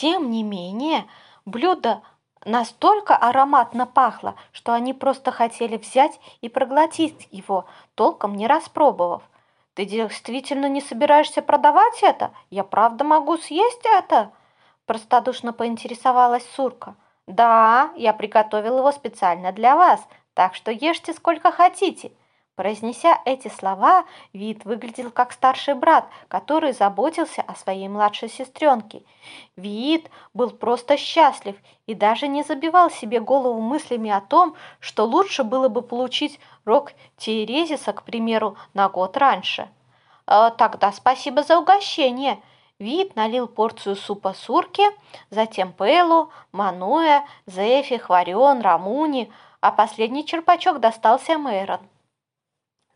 Тем не менее, блюдо настолько ароматно пахло, что они просто хотели взять и проглотить его, толком не распробовав. «Ты действительно не собираешься продавать это? Я правда могу съесть это?» Простодушно поинтересовалась Сурка. «Да, я приготовил его специально для вас, так что ешьте сколько хотите». Произнеся эти слова, Вид выглядел как старший брат, который заботился о своей младшей сестренке. Вид был просто счастлив и даже не забивал себе голову мыслями о том, что лучше было бы получить рог Терезиса, к примеру, на год раньше. «Э, «Тогда спасибо за угощение», Вид налил порцию супа Сурке, затем Пелу, Мануэ, Зефи, Хварион, Рамуни, а последний черпачок достался Мэйрон.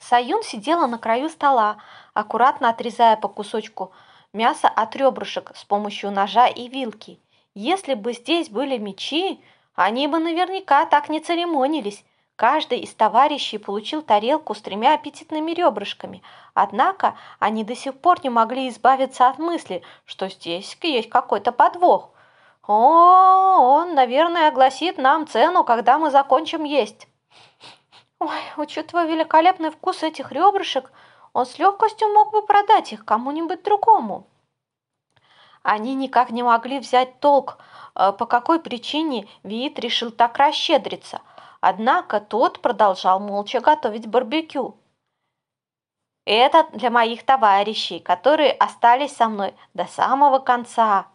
Саюн сидела на краю стола, аккуратно отрезая по кусочку мяса от ребрышек с помощью ножа и вилки. Если бы здесь были мечи, они бы наверняка так не церемонились. Каждый из товарищей получил тарелку с тремя аппетитными ребрышками, однако они до сих пор не могли избавиться от мысли, что здесь есть какой-то подвох. О, он, наверное, огласит нам цену, когда мы закончим есть. Ой, учитывая великолепный вкус этих ребрышек, он с легкостью мог бы продать их кому-нибудь другому. Они никак не могли взять толк, э, по какой причине Виит решил так расщедриться. Однако тот продолжал молча готовить барбекю. «Это для моих товарищей, которые остались со мной до самого конца».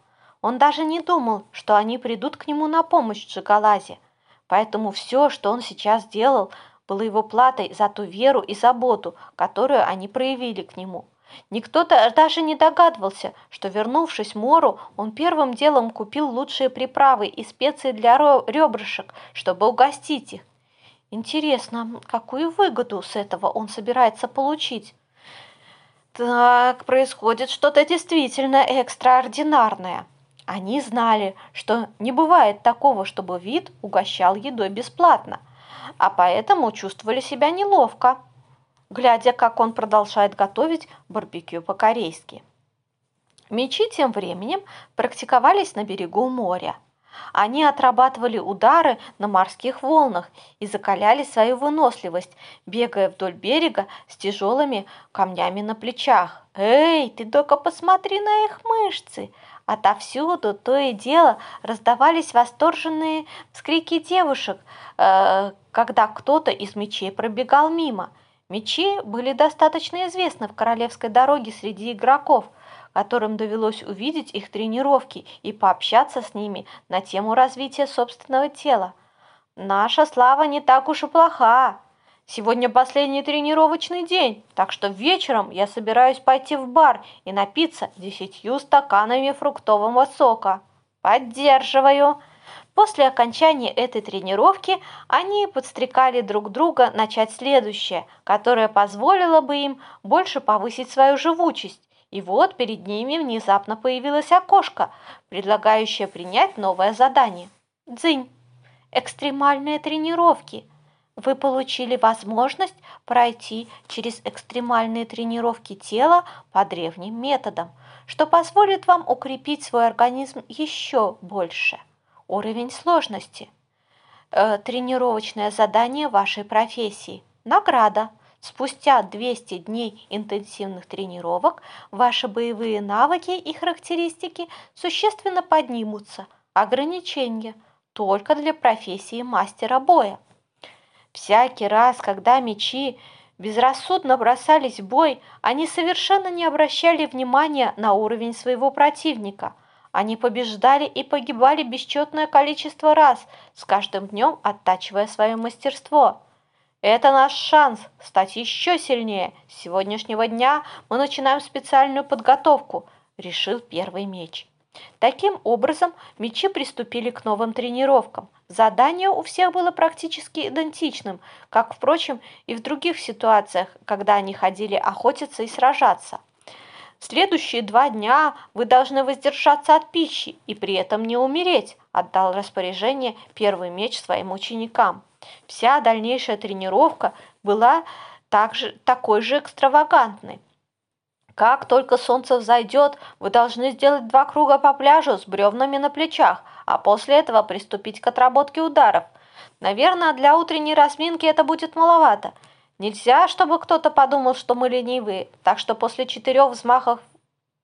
Он даже не думал, что они придут к нему на помощь в Джигалазе. Поэтому все, что он сейчас делал – было его платой за ту веру и заботу, которую они проявили к нему. Никто даже не догадывался, что, вернувшись Мору, он первым делом купил лучшие приправы и специи для ребрышек, чтобы угостить их. Интересно, какую выгоду с этого он собирается получить? Так, происходит что-то действительно экстраординарное. Они знали, что не бывает такого, чтобы вид угощал едой бесплатно а поэтому чувствовали себя неловко, глядя, как он продолжает готовить барбекю по-корейски. Мечи тем временем практиковались на берегу моря. Они отрабатывали удары на морских волнах и закаляли свою выносливость, бегая вдоль берега с тяжелыми камнями на плечах. «Эй, ты только посмотри на их мышцы!» Отовсюду то и дело раздавались восторженные вскрики девушек, э, когда кто-то из мечей пробегал мимо. Мечи были достаточно известны в королевской дороге среди игроков, которым довелось увидеть их тренировки и пообщаться с ними на тему развития собственного тела. Наша слава не так уж и плоха. Сегодня последний тренировочный день, так что вечером я собираюсь пойти в бар и напиться десятью стаканами фруктового сока. Поддерживаю. После окончания этой тренировки они подстрекали друг друга начать следующее, которое позволило бы им больше повысить свою живучесть. И вот перед ними внезапно появилось окошко, предлагающее принять новое задание. Дзынь. Экстремальные тренировки – вы получили возможность пройти через экстремальные тренировки тела по древним методам, что позволит вам укрепить свой организм еще больше. Уровень сложности. Э, тренировочное задание вашей профессии. Награда. Спустя 200 дней интенсивных тренировок ваши боевые навыки и характеристики существенно поднимутся. Ограничения только для профессии мастера боя. Всякий раз, когда мечи безрассудно бросались в бой, они совершенно не обращали внимания на уровень своего противника. Они побеждали и погибали бесчетное количество раз, с каждым днем оттачивая свое мастерство. Это наш шанс стать еще сильнее. С сегодняшнего дня мы начинаем специальную подготовку, решил первый меч. Таким образом, мечи приступили к новым тренировкам. Задание у всех было практически идентичным, как, впрочем, и в других ситуациях, когда они ходили охотиться и сражаться. следующие два дня вы должны воздержаться от пищи и при этом не умереть, отдал распоряжение первый меч своим ученикам. Вся дальнейшая тренировка была также, такой же экстравагантной. Как только солнце взойдет, вы должны сделать два круга по пляжу с бревнами на плечах, а после этого приступить к отработке ударов. Наверное, для утренней разминки это будет маловато. Нельзя, чтобы кто-то подумал, что мы ленивые, так что после четырех взмахов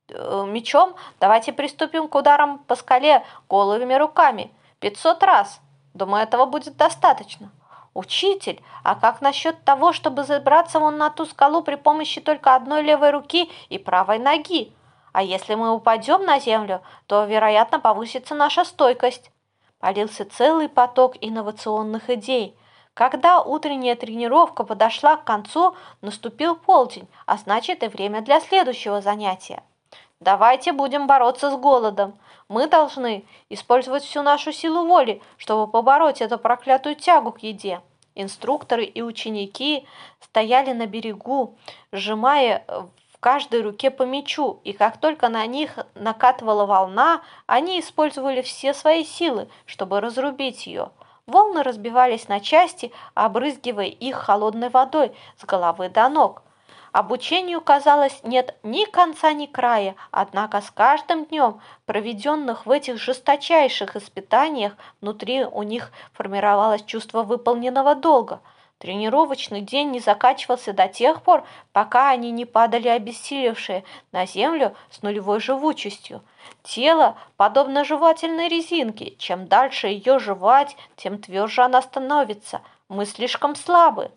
э, мечом давайте приступим к ударам по скале голыми руками. Пятьсот раз. Думаю, этого будет достаточно. Учитель, а как насчет того, чтобы забраться вон на ту скалу при помощи только одной левой руки и правой ноги? А если мы упадем на землю, то, вероятно, повысится наша стойкость. Полился целый поток инновационных идей – когда утренняя тренировка подошла к концу, наступил полдень, а значит и время для следующего занятия. Давайте будем бороться с голодом. Мы должны использовать всю нашу силу воли, чтобы побороть эту проклятую тягу к еде. Инструкторы и ученики стояли на берегу, сжимая в каждой руке по мячу, и как только на них накатывала волна, они использовали все свои силы, чтобы разрубить ее – Волны разбивались на части, обрызгивая их холодной водой с головы до ног. Обучению, казалось, нет ни конца, ни края, однако с каждым днем, проведенных в этих жесточайших испытаниях, внутри у них формировалось чувство выполненного долга – Тренировочный день не заканчивался до тех пор, пока они не падали обессилевшие на землю с нулевой живучестью. Тело подобно жевательной резинке. Чем дальше ее жевать, тем тверже она становится. Мы слишком слабы.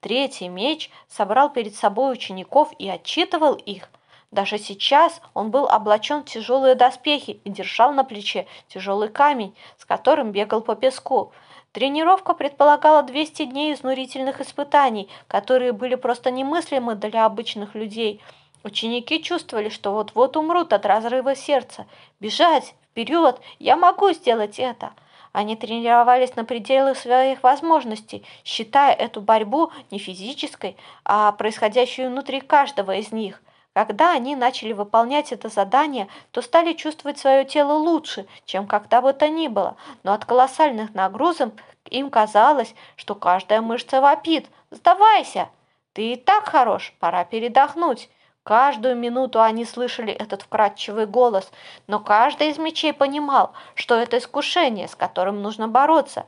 Третий меч собрал перед собой учеников и отчитывал их. Даже сейчас он был облачен в тяжелые доспехи и держал на плече тяжелый камень, с которым бегал по песку. Тренировка предполагала 200 дней изнурительных испытаний, которые были просто немыслимы для обычных людей. Ученики чувствовали, что вот-вот умрут от разрыва сердца. Бежать! Вперед! Я могу сделать это! Они тренировались на пределах своих возможностей, считая эту борьбу не физической, а происходящую внутри каждого из них. Когда они начали выполнять это задание, то стали чувствовать свое тело лучше, чем когда бы то ни было, но от колоссальных нагрузок им казалось, что каждая мышца вопит «Сдавайся! Ты и так хорош, пора передохнуть!» Каждую минуту они слышали этот вкрадчивый голос, но каждый из мечей понимал, что это искушение, с которым нужно бороться.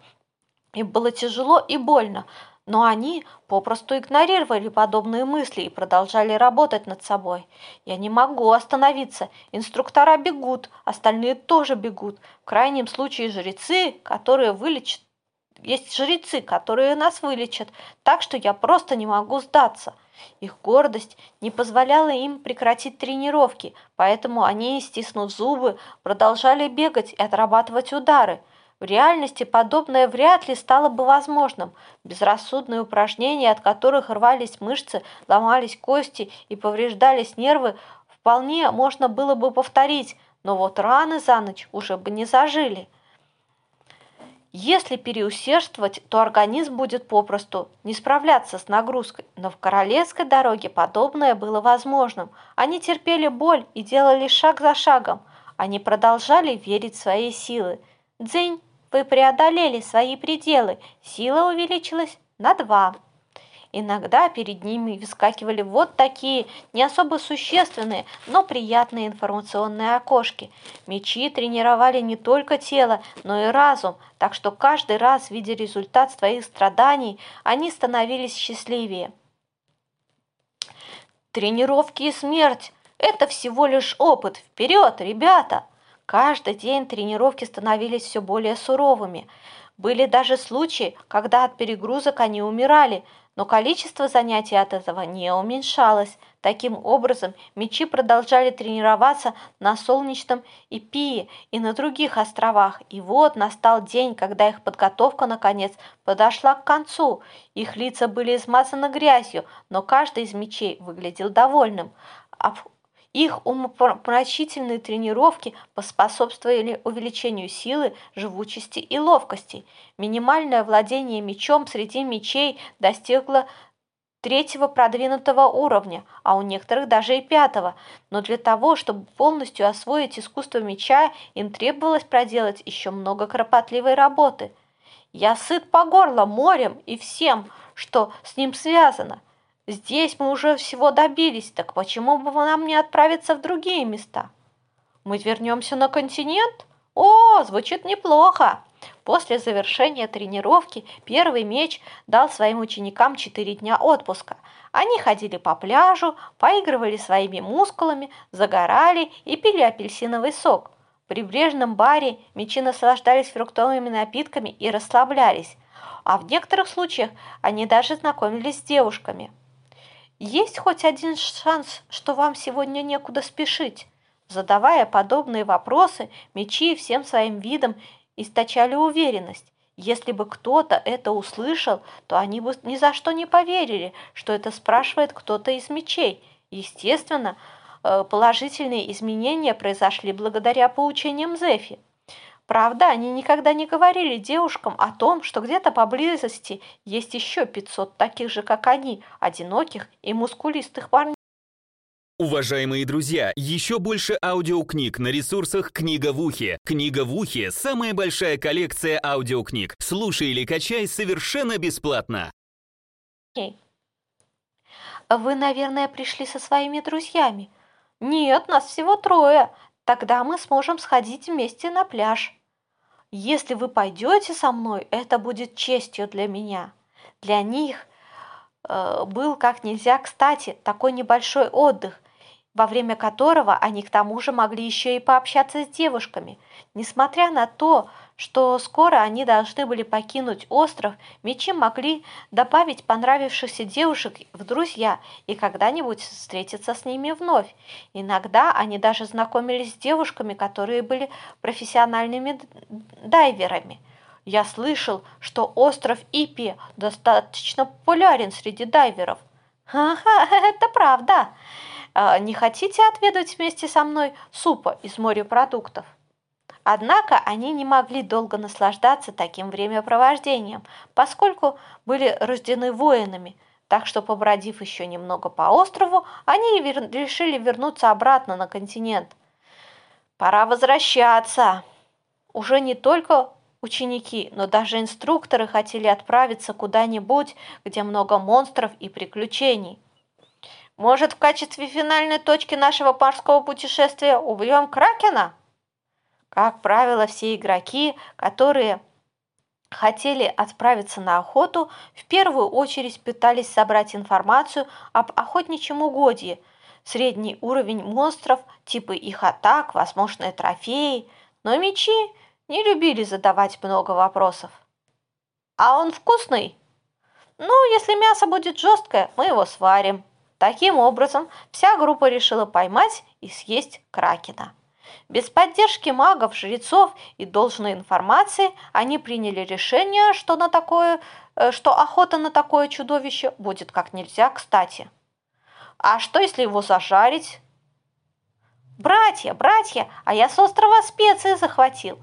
Им было тяжело и больно, но они попросту игнорировали подобные мысли и продолжали работать над собой. Я не могу остановиться. Инструктора бегут, остальные тоже бегут. В крайнем случае жрецы, которые вылечат. Есть жрецы, которые нас вылечат, так что я просто не могу сдаться. Их гордость не позволяла им прекратить тренировки, поэтому они, стиснув зубы, продолжали бегать и отрабатывать удары – в реальности подобное вряд ли стало бы возможным. Безрассудные упражнения, от которых рвались мышцы, ломались кости и повреждались нервы, вполне можно было бы повторить, но вот раны за ночь уже бы не зажили. Если переусердствовать, то организм будет попросту не справляться с нагрузкой. Но в королевской дороге подобное было возможным. Они терпели боль и делали шаг за шагом. Они продолжали верить в свои силы. Дзень вы преодолели свои пределы, сила увеличилась на два. Иногда перед ними выскакивали вот такие не особо существенные, но приятные информационные окошки. Мечи тренировали не только тело, но и разум, так что каждый раз, видя результат своих страданий, они становились счастливее. Тренировки и смерть – это всего лишь опыт. Вперед, ребята! Каждый день тренировки становились все более суровыми. Были даже случаи, когда от перегрузок они умирали, но количество занятий от этого не уменьшалось. Таким образом, мечи продолжали тренироваться на солнечном Ипии и на других островах. И вот настал день, когда их подготовка, наконец, подошла к концу. Их лица были измазаны грязью, но каждый из мечей выглядел довольным. Их умопомрачительные тренировки поспособствовали увеличению силы, живучести и ловкости. Минимальное владение мечом среди мечей достигло третьего продвинутого уровня, а у некоторых даже и пятого. Но для того, чтобы полностью освоить искусство меча, им требовалось проделать еще много кропотливой работы. Я сыт по горло морем и всем, что с ним связано. Здесь мы уже всего добились, так почему бы нам не отправиться в другие места? Мы вернемся на континент? О, звучит неплохо. После завершения тренировки первый меч дал своим ученикам 4 дня отпуска. Они ходили по пляжу, поигрывали своими мускулами, загорали и пили апельсиновый сок. В прибрежном баре мечи наслаждались фруктовыми напитками и расслаблялись, а в некоторых случаях они даже знакомились с девушками. Есть хоть один шанс, что вам сегодня некуда спешить? Задавая подобные вопросы, мечи всем своим видом источали уверенность. Если бы кто-то это услышал, то они бы ни за что не поверили, что это спрашивает кто-то из мечей. Естественно, э, положительные изменения произошли благодаря поучениям Зефи. Правда, они никогда не говорили девушкам о том, что где-то поблизости есть еще 500 таких же, как они, одиноких и мускулистых парней. Уважаемые друзья, еще больше аудиокниг на ресурсах «Книга в ухе». «Книга в ухе» — самая большая коллекция аудиокниг. Слушай или качай совершенно бесплатно. Вы, наверное, пришли со своими друзьями. Нет, нас всего трое. Тогда мы сможем сходить вместе на пляж. Если вы пойдете со мной, это будет честью для меня. Для них э, был как нельзя кстати такой небольшой отдых, во время которого они к тому же могли еще и пообщаться с девушками. Несмотря на то, что скоро они должны были покинуть остров, мечи могли добавить понравившихся девушек в друзья и когда-нибудь встретиться с ними вновь. Иногда они даже знакомились с девушками, которые были профессиональными дайверами. Я слышал, что остров Ипи достаточно популярен среди дайверов. Ага, это правда. А, не хотите отведать вместе со мной супа из морепродуктов? Однако они не могли долго наслаждаться таким времяпровождением, поскольку были рождены воинами, так что, побродив еще немного по острову, они вер... решили вернуться обратно на континент. Пора возвращаться. Уже не только ученики, но даже инструкторы хотели отправиться куда-нибудь, где много монстров и приключений. Может, в качестве финальной точки нашего морского путешествия убьем Кракена? Как правило, все игроки, которые хотели отправиться на охоту, в первую очередь пытались собрать информацию об охотничьем угодье, средний уровень монстров, типы их атак, возможные трофеи, но мечи не любили задавать много вопросов. «А он вкусный?» «Ну, если мясо будет жесткое, мы его сварим». Таким образом, вся группа решила поймать и съесть кракена. Без поддержки магов, жрецов и должной информации они приняли решение, что, на такое, э, что охота на такое чудовище будет как нельзя кстати. А что, если его зажарить? «Братья, братья, а я с острова специи захватил!»